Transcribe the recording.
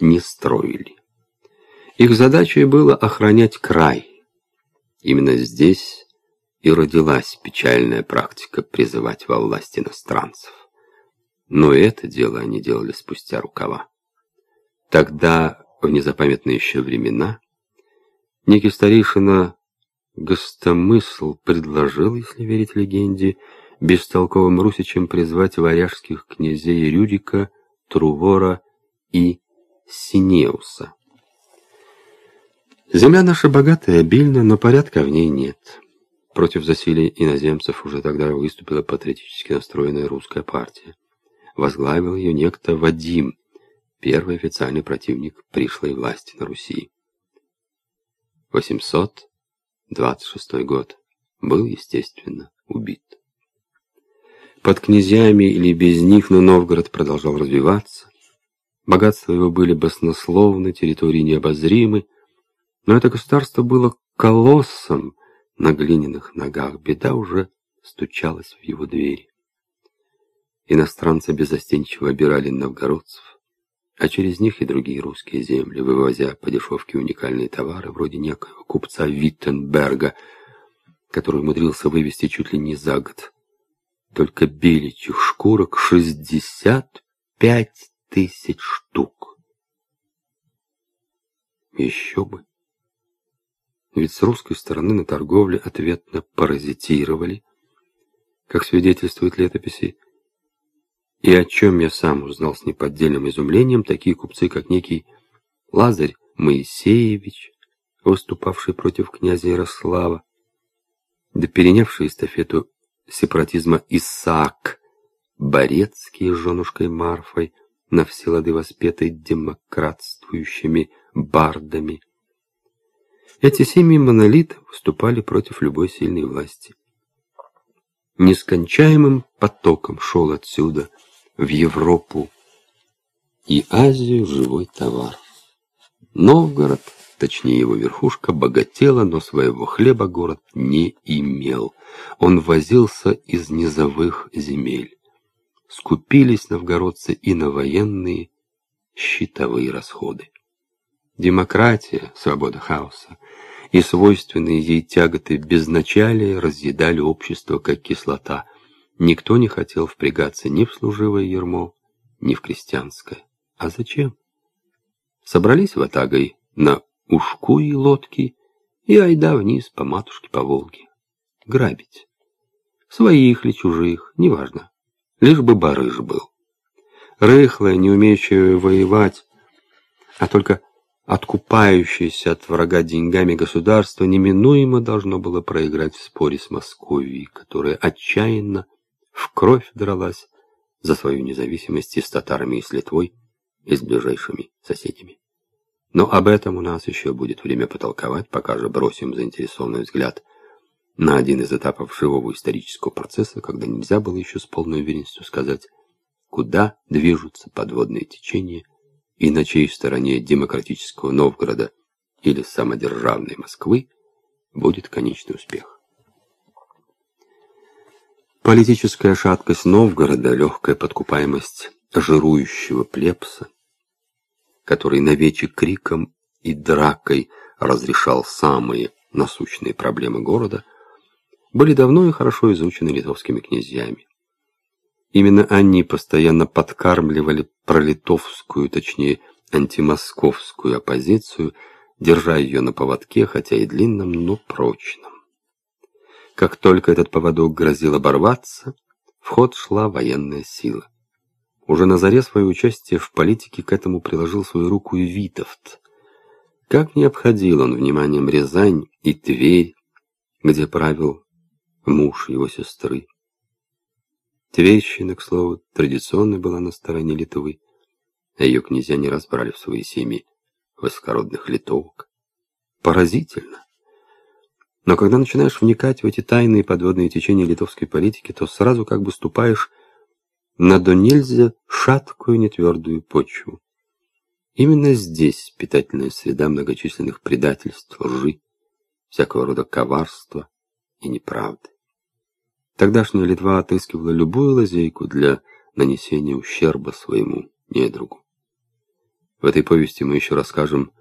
не строили. Их задачей было охранять край. Именно здесь и родилась печальная практика призывать во власть иностранцев. Но это дело они делали спустя рукава. Тогда, в незапамятные еще времена, некий старейшина Гостомысл предложил, если верить легенде, бестолковым русичам призвать варяжских князей Рюрика, Трувора и Синеуса. Земля наша богатая, обильна, но порядка в ней нет. Против засилия иноземцев уже тогда выступила патриотически настроенная русская партия. Возглавил ее некто Вадим, первый официальный противник пришлой власти на Руси. 826 год. Был, естественно, убит. Под князьями или без них, но Новгород продолжал развиваться. Богатства его были баснословны, территории необозримы, но это государство было колоссом на глиняных ногах. Беда уже стучалась в его двери. Иностранцы безостенчиво обирали новгородцев, а через них и другие русские земли, вывозя по дешевке уникальные товары, вроде некоего купца Виттенберга, который умудрился вывести чуть ли не за год. Только беличьих шкурок шестьдесят пять тысяч штук. Еще бы. Ведь с русской стороны на торговле ответно паразитировали, как свидетельствуют летописи, и о чем я сам узнал с неподдельным изумлением, такие купцы, как некий Лазарь Моисеевич, выступавший против князя Ярослава, да перенявший эстафету сепаратизма Исаак Борецкий с женушкой Марфой, на все лады воспетой демократствующими бардами, эти семьи монолитов выступали против любой сильной власти. Нескончаемым потоком шел отсюда в Европу и Азию живой товар. Новгород, точнее его верхушка, богатела, но своего хлеба город не имел. Он возился из низовых земель. Скупились новгородцы и на военные щитовые расходы. Демократия, свобода хаоса и свойственные ей тяготы безначалия разъедали общество, как кислота. Никто не хотел впрягаться ни в служивое ермо, ни в крестьянское. А зачем? Собрались в Атагой на ушку и лодки и айда вниз по матушке по Волге. Грабить. Своих ли чужих, неважно. Лишь бы барыш был. Рыхлая, не умеющая воевать, а только откупающееся от врага деньгами государство неминуемо должно было проиграть в споре с Московией, которая отчаянно в кровь дралась за свою независимость и с татарами и с Литвой, и с ближайшими соседями. Но об этом у нас еще будет время потолковать, пока же бросим заинтересованный взгляд на один из этапов живого исторического процесса, когда нельзя было еще с полной уверенностью сказать, куда движутся подводные течения и на чьей стороне демократического Новгорода или самодержавной Москвы будет конечный успех. Политическая шаткость Новгорода, легкая подкупаемость жирующего плебса, который навече криком и дракой разрешал самые насущные проблемы города, были давно и хорошо изучены литовскими князьями. Именно они постоянно подкармливали пролитовскую, точнее, антимосковскую оппозицию, держа ее на поводке, хотя и длинном, но прочном. Как только этот поводок грозил оборваться, в ход шла военная сила. Уже на заре свое участие в политике к этому приложил свою руку и Витовт. Как не обходил он вниманием Рязань и Тверь, где правил муж его сестры. Тверщина, к слову, традиционно была на стороне Литвы, а ее князья не раз брали в свои семьи высокородных литовок. Поразительно. Но когда начинаешь вникать в эти тайные подводные течения литовской политики, то сразу как бы ступаешь на до нельзя шаткую нетвердую почву. Именно здесь питательная среда многочисленных предательств, лжи, всякого рода коварства и неправды. Тогдашняя Литва отыскивала любую лазейку для нанесения ущерба своему недругу. В этой повести мы еще расскажем